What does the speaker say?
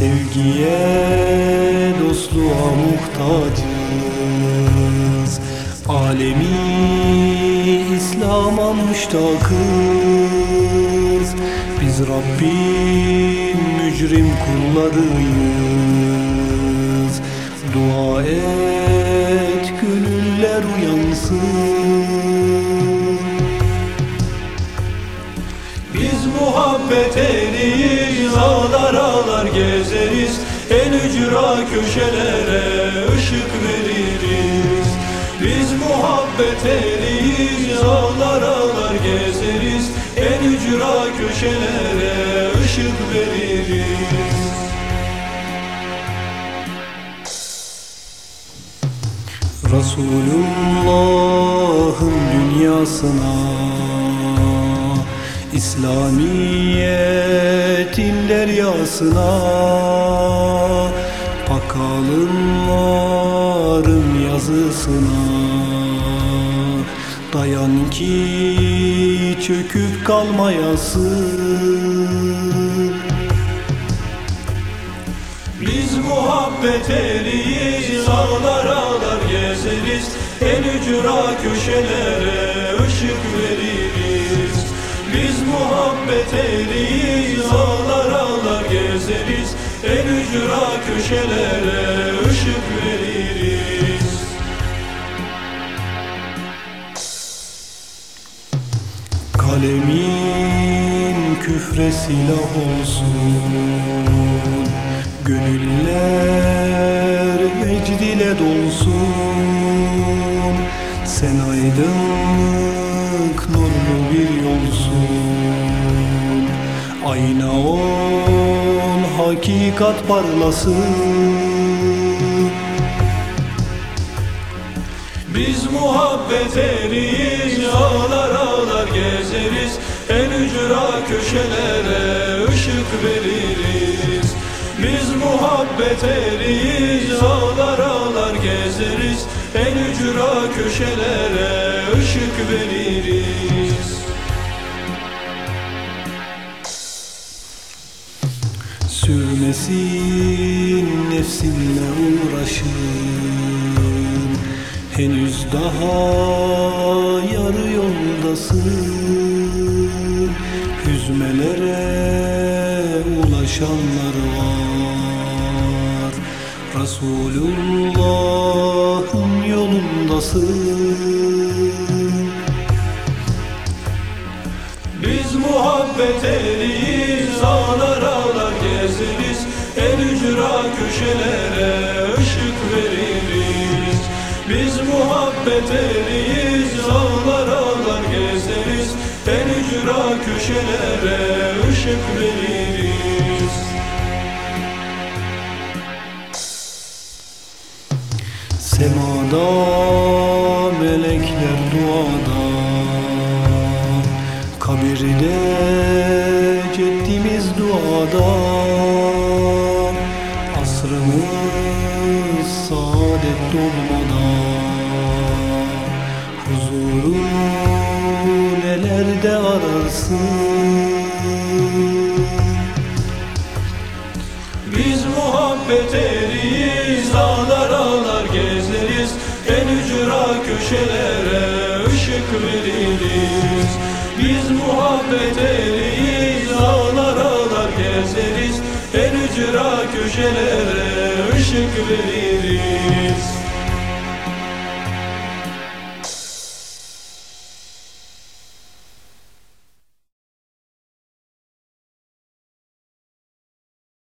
Sevgiye, dostluğa muhtacız Alemi İslam'a müştakız. Biz Rabbin mücrim kullarıyız. Dua et gönüller uyansın. Biz muhabbet eriyiz gezeriz. En ücra köşelere ışık veririz. Biz muhabbet eriyiz Ağlar ağlar gezeriz. En ücra köşelere ışık veririz. Resulullah'ın dünyasına İslamiyet'in deryasına Pakalınların yazısına. Dayan ki çöküp kalmayasın. Biz muhabbet eriyiz Ağlar ağlar gezeriz. En ücra köşelere ışık veririz Biz eriyiz Ağlar ağlar gezeriz. En ücra köşelere ışık veririz. Kalemin küfre silah olsun. Gönüller mecd dolsun. Sen aydınlık Ayna ol hakikat parlasın Biz muhabbet eriyiz Ağlar ağlar gezeriz. En ücra köşelere ışık veririz. Biz muhabbet eriyiz Ağlar ağlar gezeriz. En ücra köşelere ışık veririz Sürmesin nefsinle uğraşın. Henüz daha yarı yoldasın. Hüzmelere ulaşanlar var. Resulullah'ın yolundasın. Biz muhabbet eriyiz Ağlar gezeriz En ücra köşelere ışık veririz. Biz muhabbet eriyiz Ağlar ağlar gezeriz. En ücra köşelere ışık veririz. Semada melekler duada Kabirde ceddimiz duada Asrımız saadet dolmada Huzuru nelerde ararsın? Biz muhabbet eriyiz Ağlar ağlar gezeriz En ücra köşelere ışık veririz Biz muhabbet eriyiz köşelere ışık veririz